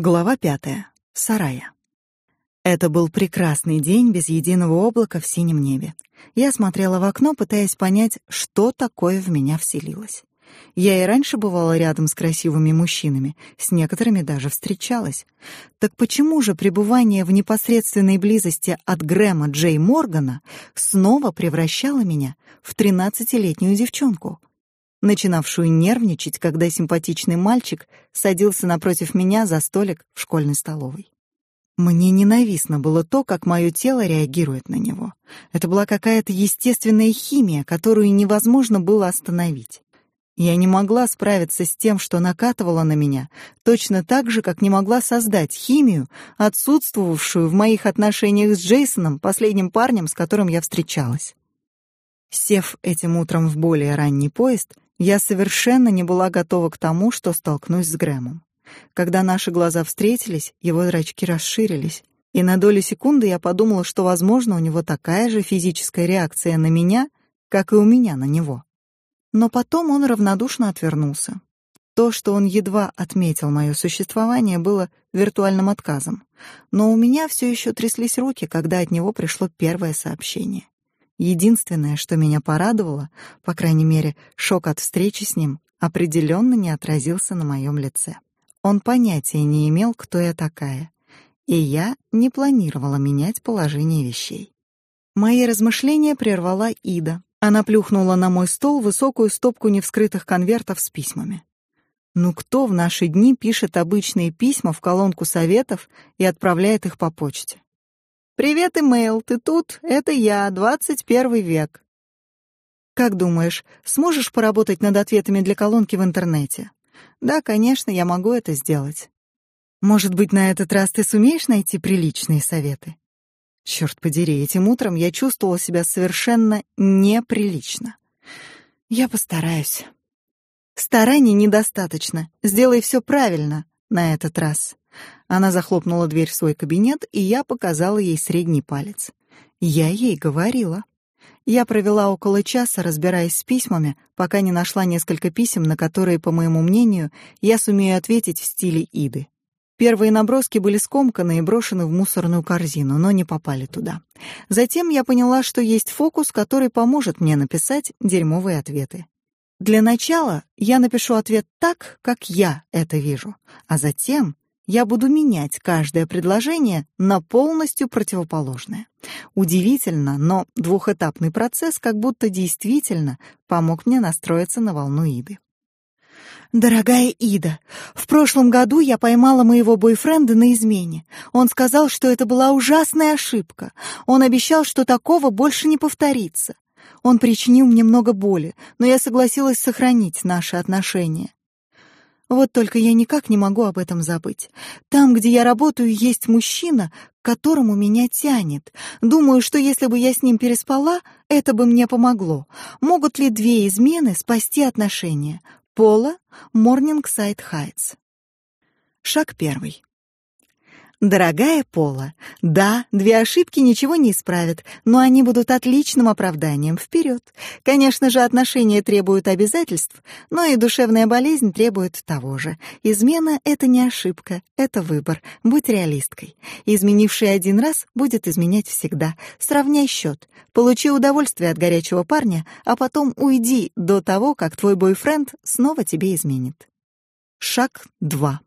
Глава пятая. Сарая. Это был прекрасный день без единого облака в синем небе. Я смотрела в окно, пытаясь понять, что такое в меня вселилось. Я и раньше бывала рядом с красивыми мужчинами, с некоторыми даже встречалась. Так почему же пребывание в непосредственной близости от Грэма Джей Моргана снова превращало меня в тринадцатилетнюю девчонку? Начинавшую нервничать, когда симпатичный мальчик садился напротив меня за столик в школьной столовой. Мне ненавистно было то, как мое тело реагирует на него. Это была какая-то естественная химия, которую невозможно было остановить. Я не могла справиться с тем, что накатывало на меня, точно так же, как не могла создать химию, отсутствовавшую в моих отношениях с Джейсоном, последним парнем, с которым я встречалась. Сев этим утром в более ранний поезд, я совершенно не была готова к тому, что столкнусь с Грэмом. Когда наши глаза встретились, его зрачки расширились, и на долю секунды я подумала, что, возможно, у него такая же физическая реакция на меня, как и у меня на него. Но потом он равнодушно отвернулся. То, что он едва отметил мое существование, было виртуальным отказом. Но у меня все еще тряслись руки, когда от него пришло первое сообщение. Единственное, что меня порадовало, по крайней мере, шок от встречи с ним определенно не отразился на моем лице. Он понятия не имел, кто я такая, и я не планировала менять положение вещей. Мои размышления прервала Ида. Она плюхнула на мой стол высокую стопку невскрытых конвертов с письмами. Ну кто в наши дни пишет обычные письма в колонку советов и отправляет их по почте? «Привет, имейл, ты тут? Это я, 21 век». «Как думаешь, сможешь поработать над ответами для колонки в интернете?» «Да, конечно, я могу это сделать». «Может быть, на этот раз ты сумеешь найти приличные советы?» Черт подери, этим утром я чувствовала себя совершенно неприлично. Я постараюсь. Стараний недостаточно. Сделай все правильно на этот раз. Она захлопнула дверь в свой кабинет, и я показала ей средний палец. Я ей говорила. Я провела около часа, разбираясь с письмами, пока не нашла несколько писем, на которые, по моему мнению, я сумею ответить в стиле Иды. Первые наброски были скомканы и брошены в мусорную корзину, но не попали туда. Затем я поняла, что есть фокус, который поможет мне написать дерьмовые ответы. Для начала я напишу ответ так, как я это вижу, а затем я буду менять каждое предложение на полностью противоположное. Удивительно, но двухэтапный процесс как будто действительно помог мне настроиться на волну Иды. Дорогая Ида, в прошлом году я поймала моего бойфренда на измене. Он сказал, что это была ужасная ошибка. Он обещал, что такого больше не повторится. Он причинил мне много боли, но я согласилась сохранить наши отношения. Вот только я никак не могу об этом забыть. Там, где я работаю, есть мужчина, к которому меня тянет. Думаю, что если бы я с ним переспала, это бы мне помогло. Могут ли две измены спасти отношения? Пола, Morningside Heights. Шаг первый. Дорогая Пола, да, две ошибки ничего не исправят, но они будут отличным оправданием. Вперед! Конечно же, отношения требуют обязательств, но и душевная болезнь требует того же. Измена — это не ошибка, это выбор. Будь реалисткой. Изменивший один раз будет изменять всегда. Сравняй счет. Получи удовольствие от горячего парня, а потом уйди до того, как твой бойфренд снова тебе изменит. Шаг два.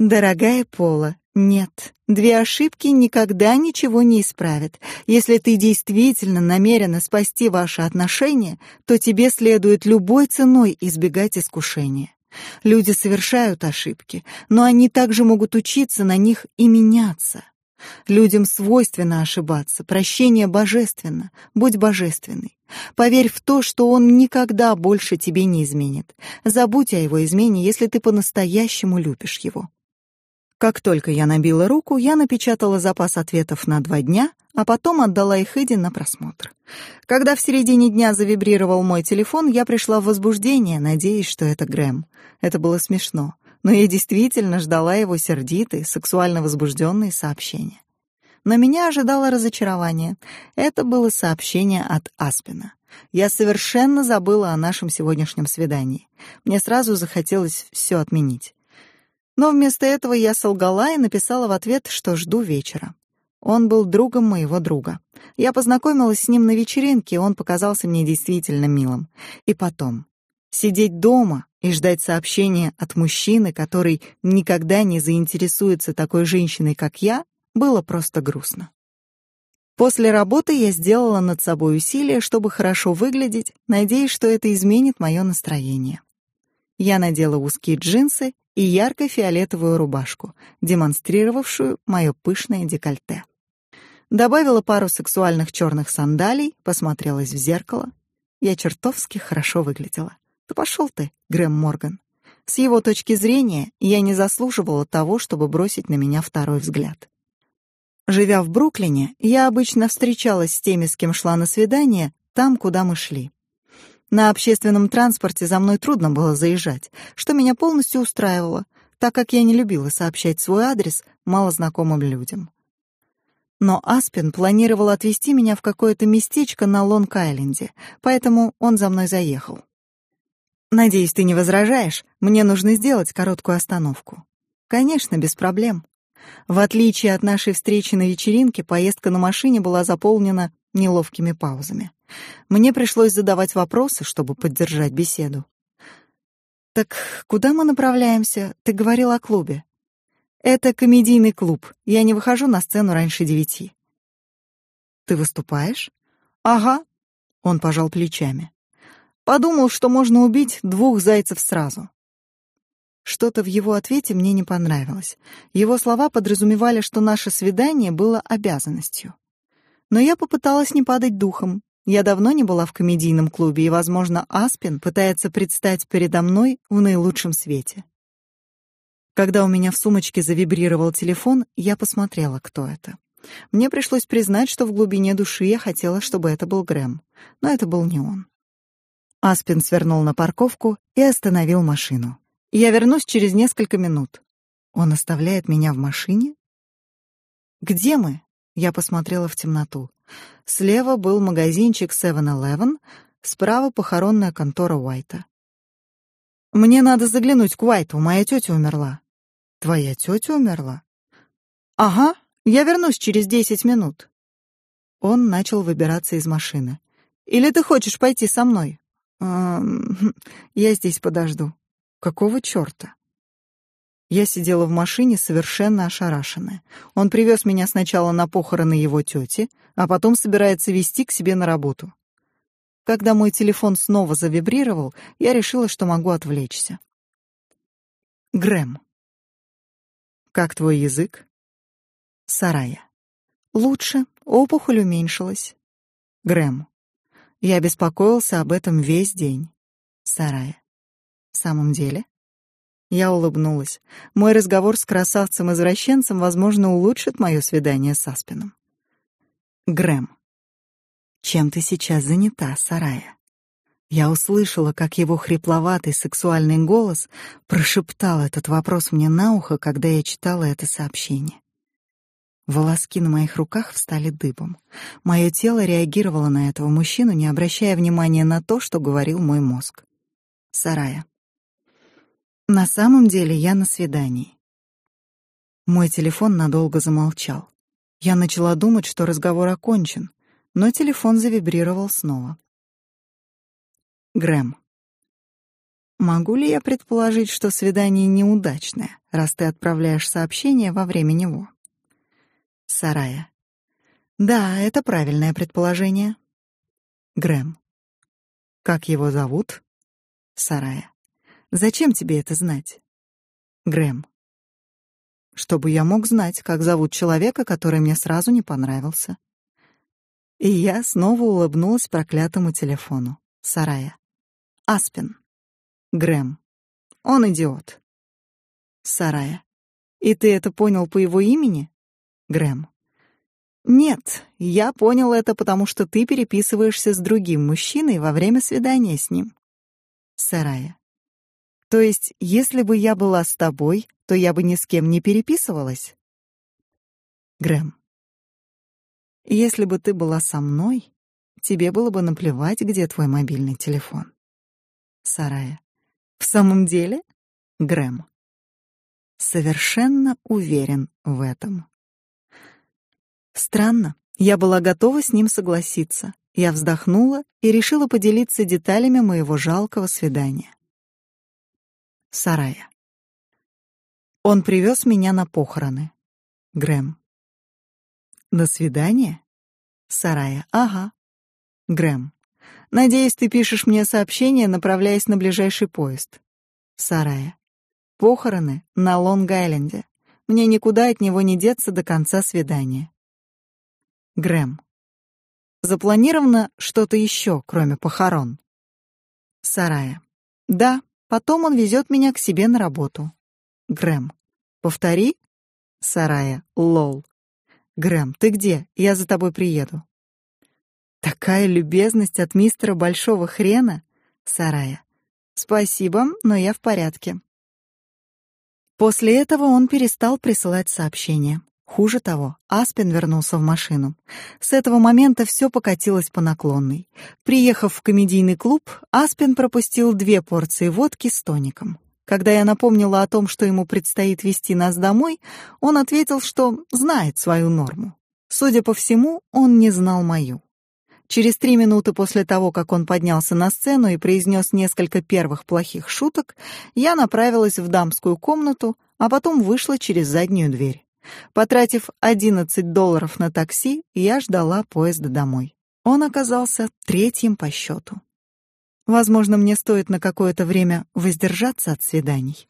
Дорогая Пола, нет, две ошибки никогда ничего не исправят. Если ты действительно намерена спасти ваши отношения, то тебе следует любой ценой избегать искушения. Люди совершают ошибки, но они также могут учиться на них и меняться. Людям свойственно ошибаться, прощение божественно, будь божественной. Поверь в то, что он никогда больше тебе не изменит. Забудь о его измене, если ты по-настоящему любишь его. Как только я набила руку, я напечатала запас ответов на два дня, а потом отдала их Иде на просмотр. Когда в середине дня завибрировал мой телефон, я пришла в возбуждение, надеясь, что это Грэм. Это было смешно, но я действительно ждала его сердитые, сексуально возбужденные сообщения. Но меня ожидало разочарование. Это было сообщение от Аспина. Я совершенно забыла о нашем сегодняшнем свидании. Мне сразу захотелось все отменить. Но вместо этого я солгала и написала в ответ, что жду вечера. Он был другом моего друга. Я познакомилась с ним на вечеринке, и он показался мне действительно милым. И потом, сидеть дома и ждать сообщения от мужчины, который никогда не заинтересуется такой женщиной, как я, было просто грустно. После работы я сделала над собой усилие, чтобы хорошо выглядеть, надеясь, что это изменит мое настроение. Я надела узкие джинсы и ярко-фиолетовую рубашку, демонстрировавшую мое пышное декольте. Добавила пару сексуальных черных сандалий, посмотрелась в зеркало. Я чертовски хорошо выглядела. Да пошел ты, Грэм Морган. С его точки зрения, я не заслуживала того, чтобы бросить на меня второй взгляд. Живя в Бруклине, я обычно встречалась с теми, с кем шла на свидание, там, куда мы шли. На общественном транспорте за мной трудно было заезжать, что меня полностью устраивало, так как я не любила сообщать свой адрес малознакомым людям. Но Аспин планировал отвезти меня в какое-то местечко на Лонг-Айленде, поэтому он за мной заехал. «Надеюсь, ты не возражаешь? Мне нужно сделать короткую остановку». «Конечно, без проблем». В отличие от нашей встречи на вечеринке, поездка на машине была заполнена неловкими паузами. Мне пришлось задавать вопросы, чтобы поддержать беседу. «Так куда мы направляемся? Ты говорил о клубе». «Это комедийный клуб. Я не выхожу на сцену раньше девяти». «Ты выступаешь?» «Ага», — он пожал плечами. «Подумал, что можно убить двух зайцев сразу». Что-то в его ответе мне не понравилось. Его слова подразумевали, что наше свидание было обязанностью. Но я попыталась не падать духом. Я давно не была в комедийном клубе, и, возможно, Аспин пытается предстать передо мной в наилучшем свете. Когда у меня в сумочке завибрировал телефон, я посмотрела, кто это. Мне пришлось признать, что в глубине души я хотела, чтобы это был Грэм, но это был не он. Аспин свернул на парковку и остановил машину. Я вернусь через несколько минут. Он оставляет меня в машине? Где мы? Я посмотрела в темноту. Слева был магазинчик 7-Eleven, справа похоронная контора Уайта. Мне надо заглянуть к Уайту, моя тетя умерла. Твоя тетя умерла? Ага, я вернусь через десять минут. Он начал выбираться из машины. Или ты хочешь пойти со мной? Эм, я здесь подожду. Какого чёрта? Я сидела в машине совершенно ошарашенная. Он привез меня сначала на похороны его тети, а потом собирается вести к себе на работу. Когда мой телефон снова завибрировал, я решила, что могу отвлечься. Грэм. Как твой язык? Сарая. Лучше, опухоль уменьшилась. Грэм. Я беспокоился об этом весь день. Сарая. В самом деле? Я улыбнулась. Мой разговор с красавцем-извращенцем, возможно, улучшит мое свидание с Аспином. Грэм. Чем ты сейчас занята, Сарая? Я услышала, как его хрипловатый сексуальный голос прошептал этот вопрос мне на ухо, когда я читала это сообщение. Волоски на моих руках встали дыбом. Мое тело реагировало на этого мужчину, не обращая внимания на то, что говорил мой мозг. Сарая. На самом деле я на свидании. Мой телефон надолго замолчал. Я начала думать, что разговор окончен, но телефон завибрировал снова. Грэм. Могу ли я предположить, что свидание неудачное, раз ты отправляешь сообщение во время него? Сарая. Да, это правильное предположение. Грэм. Как его зовут? Сарая. Зачем тебе это знать? Грэм. Чтобы я мог знать, как зовут человека, который мне сразу не понравился. И я снова улыбнулась проклятому телефону. Сарая. Аспин. Грэм. Он идиот. Сарая. И ты это понял по его имени? Грэм. Нет, я понял это потому, что ты переписываешься с другим мужчиной во время свидания с ним. Сарая. То есть, если бы я была с тобой, то я бы ни с кем не переписывалась? Грэм. Если бы ты была со мной, тебе было бы наплевать, где твой мобильный телефон. Сарая. В самом деле? Грэм. совершенно уверен в этом. Странно, я была готова с ним согласиться. Я вздохнула и решила поделиться деталями моего жалкого свидания. Сарая. Он привез меня на похороны. Грэм. До свидания. Сарая. Ага. Грэм. Надеюсь, ты пишешь мне сообщение, направляясь на ближайший поезд. Сарая. Похороны на Лонг-Айленде. Мне никуда от него не деться до конца свидания. Грэм. Запланировано что-то еще, кроме похорон. Сарая. Да, потом он везет меня к себе на работу. Грэм. Повтори. Сарая. Лол. Грэм, ты где? Я за тобой приеду. Такая любезность от мистера Большого Хрена, Сарая. Спасибо, но я в порядке. После этого он перестал присылать сообщения. Хуже того, Аспен вернулся в машину. С этого момента все покатилось по наклонной. Приехав в комедийный клуб, Аспен пропустил две порции водки с тоником. Когда я напомнила о том, что ему предстоит вести нас домой, он ответил, что знает свою норму. Судя по всему, он не знал мою. Через три минуты после того, как он поднялся на сцену и произнес несколько первых плохих шуток, я направилась в дамскую комнату, а потом вышла через заднюю дверь. Потратив 11 долларов на такси, я ждала поезда домой. Он оказался третьим по счету. Возможно, мне стоит на какое-то время воздержаться от свиданий.